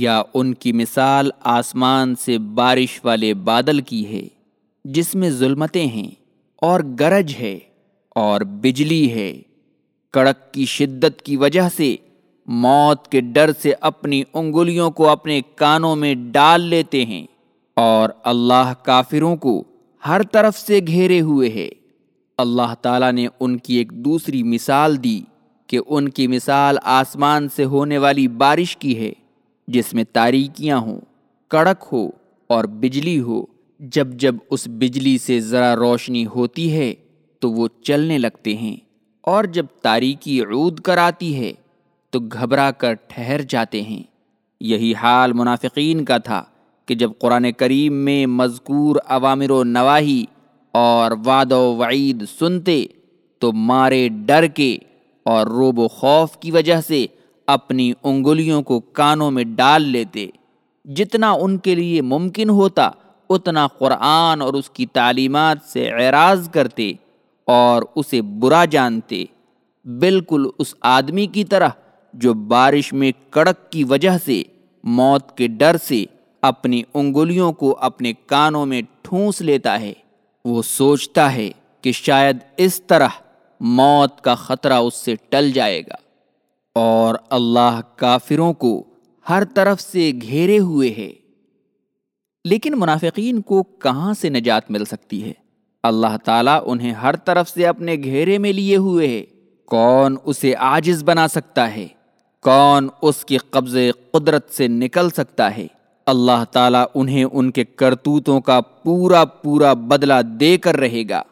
یا ان کی مثال آسمان سے بارش والے بادل کی ہے، جس میں ظلمتیں ہیں اور گرج ہے اور بجلی ہے۔ کڑک کی شدت کی وجہ سے موت کے ڈر سے اپنی انگلیوں کو اپنے کانوں میں ڈال لیتے ہیں اور اللہ کافروں کو ہر طرف سے گھیرے ہوئے ہے۔ اللہ تعالیٰ نے ان کی ایک دوسری مثال دی کہ ان کی مثال آسمان سے ہونے والی بارش کی ہے۔ جس میں تاریکیاں ہوں، کڑک ہو اور بجلی ہو۔ جب جب اس بجلی سے ذرا روشنی ہوتی ہے تو وہ چلنے لگتے ہیں، اور جب تاریکی عود کر آتی ہے تو گھبرا کر ٹھہر جاتے ہیں۔ یہی حال منافقین کا تھا کہ جب قرآن کریم میں مذکور عوامر و نواحی اور وعد و وعید سنتے تو مارے ڈر کے اور روب و خوف کی وجہ سے اپنی انگلیوں کو کانوں میں ڈال لیتے۔ جتنا ان کے لیے ممکن ہوتا، اتنا قرآن اور اس کی تعلیمات سے اعراض کرتے اور اسے برا جانتے۔ بالکل اس آدمی کی طرح جو بارش میں کڑک کی وجہ سے، موت کے ڈر سے اپنی انگلیوں کو اپنے کانوں میں ٹھونس لیتا ہے۔ وہ سوچتا ہے کہ شاید اس طرح موت کا خطرہ اس سے ٹل جائے گا۔ اور اللہ کافروں کو ہر طرف سے گھیرے ہوئے ہے۔ لیکن منافقین کو کہاں سے نجات مل سکتی ہے؟ اللہ تعالیٰ انہیں ہر طرف سے اپنے گھیرے میں لیے ہوئے ہے۔ کون اسے آجز بنا سکتا ہے؟ کون اس کی قبض قدرت سے نکل سکتا ہے؟ اللہ تعالیٰ انہیں ان کے کرتوتوں کا پورا پورا بدلہ دے کر رہے گا۔